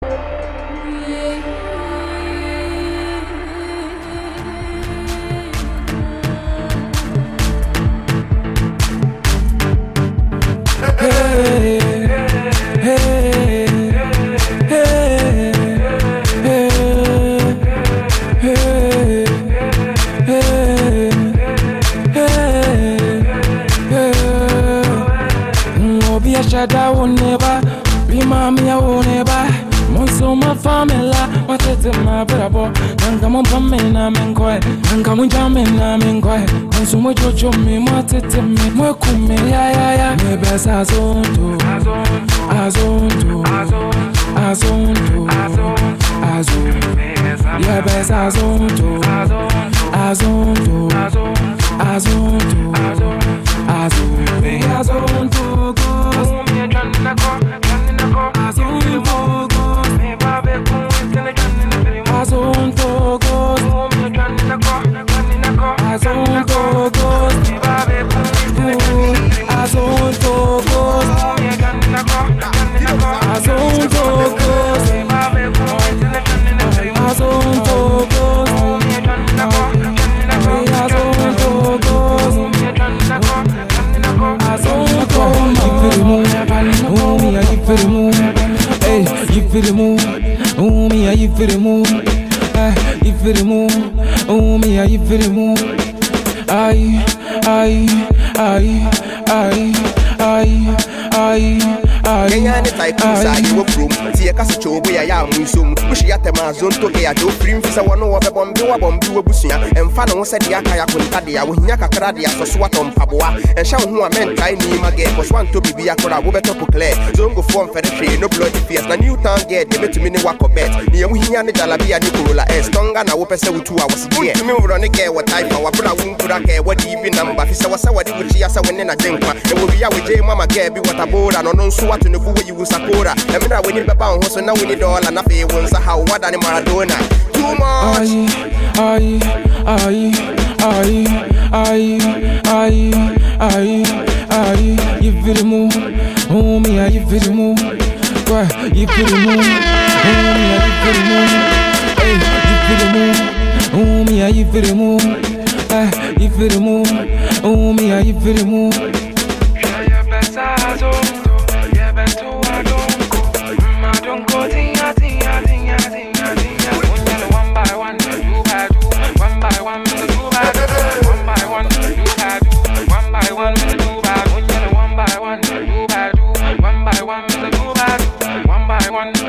Shada It, my bravo? Nanga mon pamena, menkoe, Nanga mon jamena, menkoe. Consumo jojo azonto, azonto, azonto, go. A mu nsom wohyia tɛm a zonto ke ade ofiri mfi sɛ wɔno wɔbɛbɔmbe wabɔmbe wabusua ɛmfa ne aka wohia kakra de watɔ mpaboa wo ho a mɛntae gɛ kɔ so antɔ wobɛtɔ zongofoɔ mfɛre hwee no fierce na new town gɛ deɛ ne wakɔ bet ne yɛwo hia ne ne korola s. Tɔnga na wopɛ sɛ wotu a worɔ ne gɛ wɔ taifa wabra wo nkura kɛ bi namba fi sɛ wɔ sɛ wɔde wokyia sɛ wo ne nagye ɛwɔ a gɛ bi nso wato ne sakora bɛba wo ho so na woni dɔɔla afei wo nsa ha wo wada ne maradona too much Aye, aye, aye, aye, aye, aye, aye, you feel the move, oh me, you feel move, why you feel the move, oh me, you feel move, hey, you feel the move, oh me, you feel the move, ah, you feel one.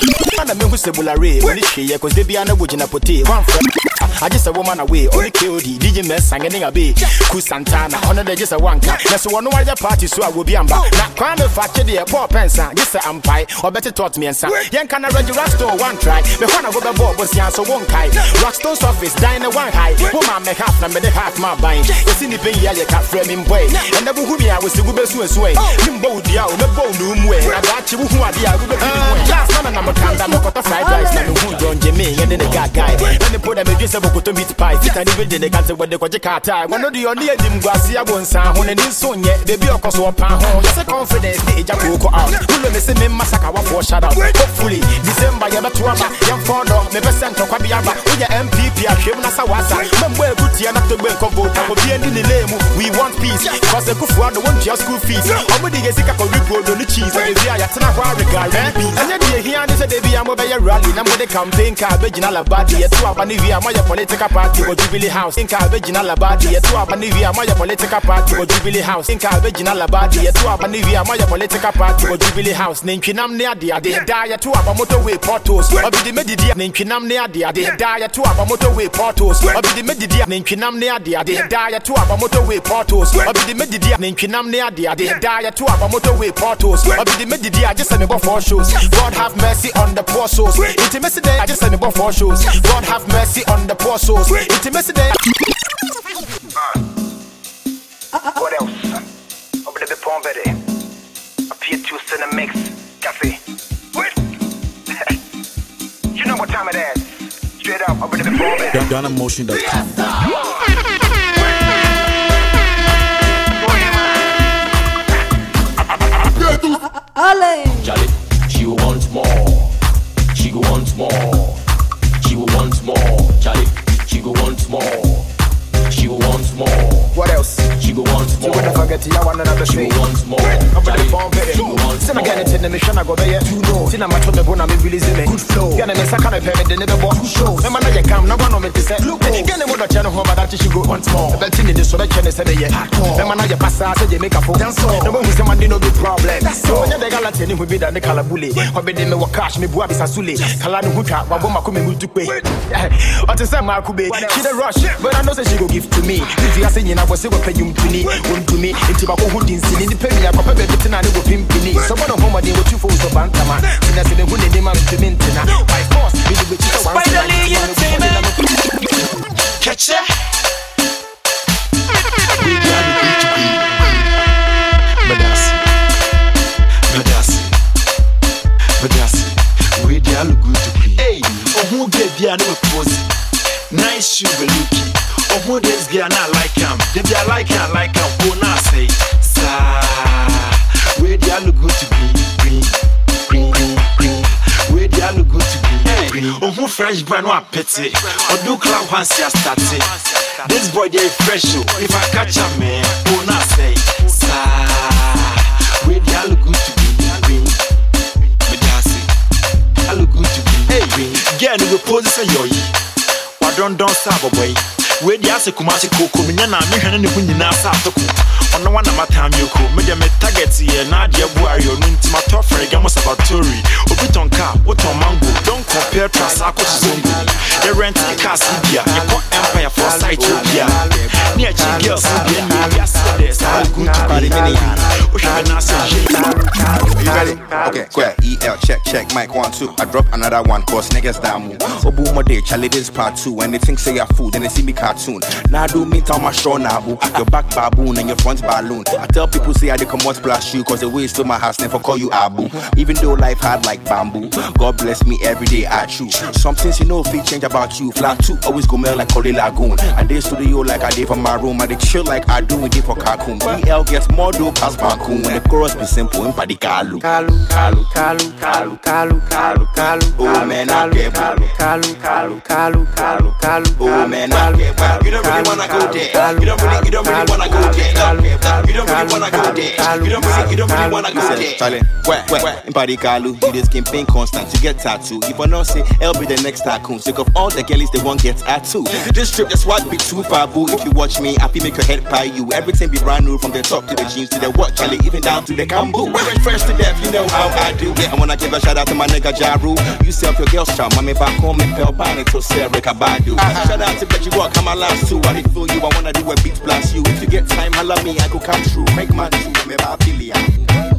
The move, oh me, you feel the move. cause they be an wood in a potato. One friend. I just a woman away, only KOD, DJ Mess, singing a bay, Ku Santana, on the just a wanka. That's one of the party, so I will be amba. Now, crown the factory, the poor pensa, just a ampie, or better taught me and son. Young can I read your store one try, the one of the bob was yan so one kai. Rockstone's office, dine one high, woman make half, and half my buying. It's in the pay, yeah, you can't frame him way. And who me, I was the good best way. Nimbo, the out, the bone room way. I got you who are the other. Just none of them, I'm a fried rice, and who don't Jimmy, and then the guy guy. Then they put them in just a book to meet pie. Fit and even the cancer when they got the car. One of the only dim grassy, I won't sound when it's so yet. Baby, of course, one pound home. Just a confidence, they just go out. Who let me see me massacre for shut up. Hopefully, December, you're not to young father, the percent of Kwabiaba, with your MPP, I shame Nasawasa. Mambo, good tia na to gbe ko vote ko bi ndi ni lemu we want peace cause the kufu and want your school fees omo de gesika ko ripo do ni cheese and the ya tena kwa regard anya de here ni say de bi amo be rally. Na mo de campaign ka be gina labadi ye to aba ni via my political party. Go jubilee house in ka be gina labadi ye to aba ni via my political party. Go jubilee house in ka be gina labadi ye to aba ni via my political party. Go jubilee house nintwinam ne ade ade da ye to aba motorway portals obi de medidi nintwinam ne ade ade da ye to aba motorway portals obi de medidi nintwinam ne ade ade da ye to aba motorway portals obi de medidi nintwinam ne ade ade da ye to aba motorway portals obi de medidi I just me for four shows God have mercy on the poor souls. Intimacy day I just send me for four shows God have mercy on the poor souls. Intimacy day ah. ah. What else? Ah. Over the Pond Verde. Appear to send a mix. Cafe. What? you know what time it is? Straight up, over the Pond Verde. GhanaMotion.com. Charlie, she You forget you want another will want more. Over the Charlie, phone, baby. she will want Send again more. into the mission, I go there. Two no. Send a match on the bone, I'm releasing me. Good flow. Get a mess, I can't pay me, the nigga boy. Show. Remember, now you come, now one of me to say. Eh. Look, get a mother channel home, but that she go once more. The belt in the so that can say, yeah. Remember, now you pass out, say, you make a phone. Dance all. No one who say, man, no big problem. So, when you're the galatini, who be the Kalabuli, or be the me cash, me bua bisasule, Kalani Huka, Waboma Kumi Mutupe. What is that, Markube? She the rush, but I know she go give to me. If you are saying, I was say, what pay you to me, won't to me, into my own didn't see the penny, I papa bet it and I go pimpini. Home, I did what you fools of Bantama. And I said, the winning name of the Mintina. By force, we do it. Finally, entertainment. Catch ya. Medasi. Medasi. Medasi. We dia look good to be. Hey, oh who get there no pose. Nice shoe fresh brand one pity. Oh do club once ya started. This boy they fresh oh. If I catch a man, oh na say, sa. We dia look good to be. Green. Medasi. I look good to be. Hey, girl, you go pose say yo yi. Wadondon sabo boy. We di ase kumasi koko minya na mi hwene ne bu nyina sa atoko. Ono wana matam yoko. Me de me target ye na de bu ayo no nti ma to fere gamo sabatori. Obi oh, ton car, wo mango. Don't compare Trasacco to Zongo. Rent the car Sibia. Empire for site Ubia. Ni a chi girls Ubia ni ya say this. Good to Party mini. O hwe na say Are you ready? Okay, square. EL, check, check, mic one, two. I drop another one, cause niggas down. Obu mo day, Charlie, this part two. And they think say you're food, then they see me cartoon. Now do me tell my show now, boo. Your back baboon and your front balloon. I tell people say I did come out splash you, cause the way to my house never call you Abu. Even though life hard like bamboo, God bless me every day I choose. Some things you know if it change about you. Flat two always go mail like Korle Lagoon. I did studio like I did for my room. I did chill like I do it for Kakun. EL gets more dope as Bakun. When the chorus be simple, in Padikalu. Kalu, kalu, kalu, kalu, kalu, kalu, kalu. Oh man, I get kalu, kalu, kalu, kalu, kalu, kalu. Oh man, I get kalu. You don't really wanna go there. You don't really, you don't really wanna go there. You don't really wanna go there. You don't really, you wanna go there. Charlie, where, where, in Padikalu, you this campaign constant to get tattoo. If I not say, I'll be the next tycoon. Sick of all the girlies, they won't get tattoo. This trip, that's what be too far, boo. If you watch me, I feel make your head pie you. Everything be brand new from the top to the jeans to the what, Charlie, even down to the cambo. Wearing fresh to death, you know how I do. Yeah, I wanna give a shout out to my nigga Jaru. You self your girl's charm, mommy back home and fell by to Sarah Kabadu. Shout out to Bet You Walk, I'm my last two. I did feel you, I wanna do a beat blast you. If you get time, holla me, I go come true. Make my true, me ba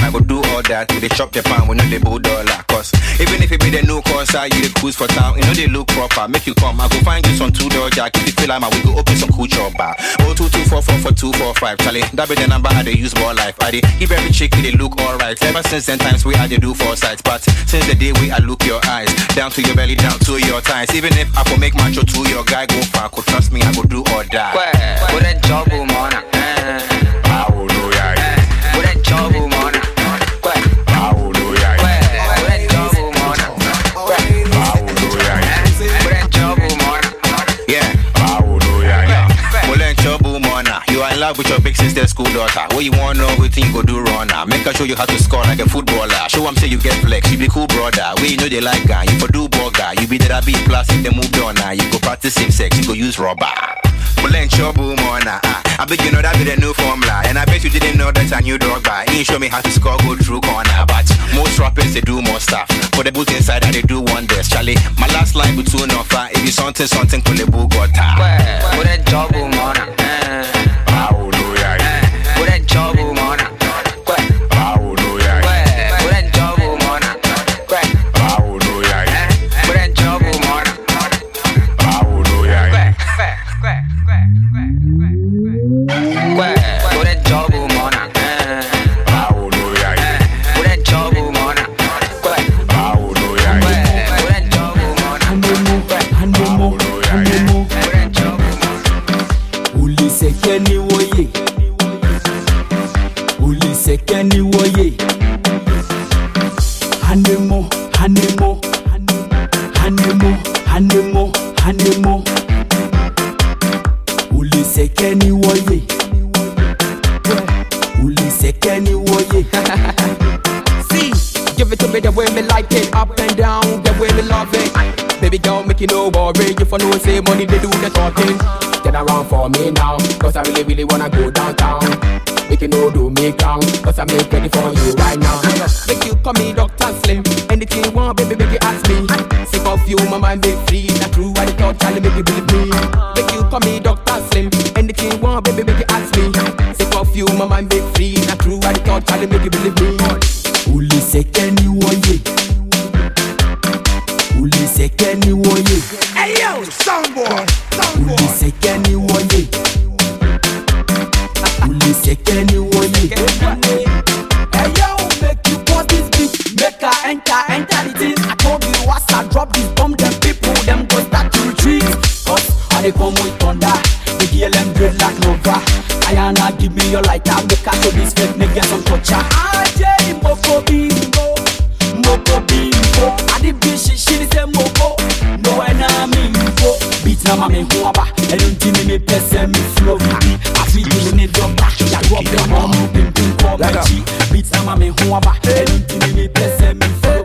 money we go spend, I go do all that. We dey chop the pound, we know they bull dollar. Cause even if it be the new course, I you the cruise for town. You know they look proper. Make you come, I go find you some two door jack. If you feel like my, we go open some cool chop bar. Oh two two four four four two four five. Charlie, that be the number I dey use more life. I they give every chick they look alright. Ever since then times we had dey do four sides, but since the day we I look your eyes down to your belly, down to your thighs. Even if I go make macho to your guy go far, could trust me, I go do or die. What a job, mona. What a job, mona. You with your big sister's school daughter. What you want know, what you go do runner. Make her show you how to score like a footballer. Show Show 'em say you get flex, you be cool brother. We you know they like guy, you for do burger. You be that I be plus if they move on now. You go practice same sex, you go use rubber. In trouble, mona. Ah, I bet you know that be the new formula. And I bet you didn't know that's a new dog by. Ain't show me how to score, go through corner. But most rappers, they do more stuff. For the boot inside, that they do wonders. Charlie, my last line between offer. If you something, something, pull the boot got What a job, mona. What hanemo hanemo hanemo hanemo hanemo uliseke ni woye uliseke ni woye See, give it to me the way me like it, up and down, the way me love it. Baby girl, make you no worry, if I know say money they do the talking. Turn around for me now, cause I really, really wanna go downtown. Make you know do me count, cause I'm make ready for you right now. You call me Dr. Slim, anything you want, baby, you ask me. Sick of you, my mind be free, not true, I thought Charlie make you believe me. Make you call me Dr. Slim, anything you want, baby, you ask me. Sick of you, my mind be free, not true, I thought Charlie make you believe me. uliseke ni woye uliseke ni woye they come with thunder, the girl them dread like Nova. Ayana, give me your lighter, make her show this fake nigga some culture. AJ Moko Bimbo, Moko Bimbo. I the bitch she she say Moko, no enemy Moko. Beat na mame huaba, elunti mi me pese mi flow. I feel you need your back, ya go up your mom, come Like a- chi. Beat na mame huaba, elunti mi me pese mi flow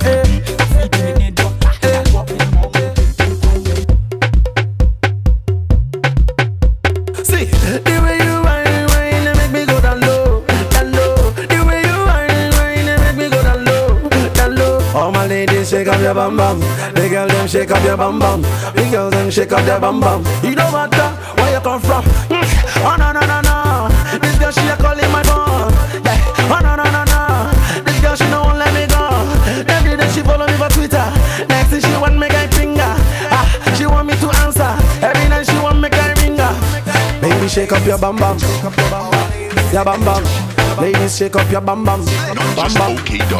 shake up your bum bum, the girl them shake up your bum bum, the girls them shake up their bum bum. You don't matter where you come from. Mm. Oh no no no no, this girl she a calling my phone. Yeah. Oh no no no no, this girl she don't let me go. Every day she follow me for Twitter. Next thing she want me guy finger. Ah, she want me to answer. Every night she want me guy ringer. Baby, shake up your bum bum. Your bum bum. Ladies, shake up your bum. Bum bum.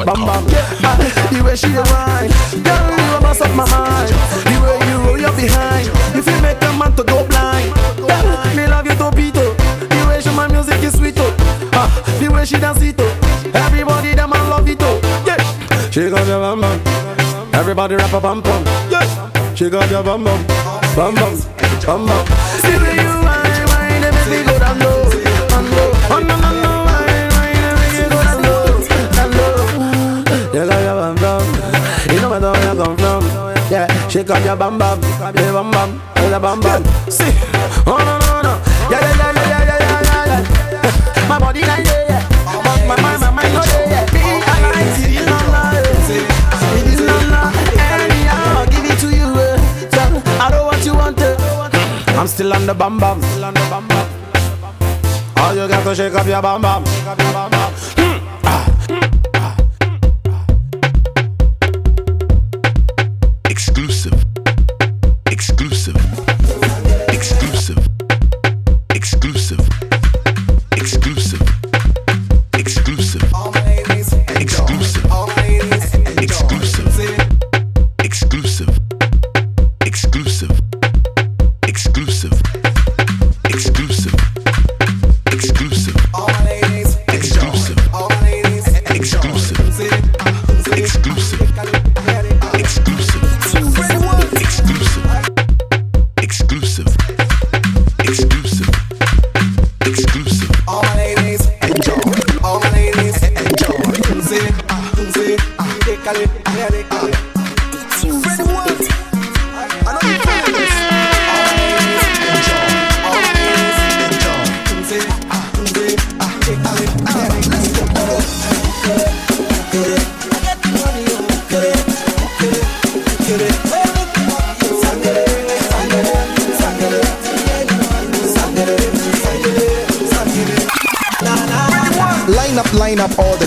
Bum bum. Ah, the way she whine, girl, you a mess up my mind. The way you roll your behind, if you make a man to go blind. Girl, me love you to beat oh. The way she my music is sweet oh. Ah, the way she dance it oh. Everybody them man love it oh. Yeah. Shake up your bum bum. Everybody rap a bum bum. Yeah. Shake up your bum bum. Bum bum. Bum bum. Shake up your bam bam, your bam bam, your bam bam. See, oh no no no, yeah yeah yeah yeah yeah yeah yeah. My body like yeah yeah, but my my my mind oh yeah yeah. Me I like it, you know love, it you know love. Anyhow, give it to you, eh. tell I know what you want. Eh. I'm still on the bam bam. All you got to shake up your bam bam.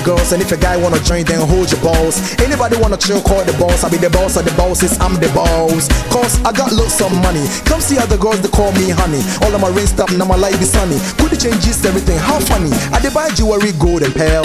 Girls, and if a guy wanna join, then hold your balls. Anybody wanna chill, call the boss. I be the boss of the bosses, I'm the boss. Cause I got lots of money. Come see other girls, they call me honey. All of my ring stuff, now my life is sunny. Could the changes everything? How funny? I dey buy jewelry, gold and pearl.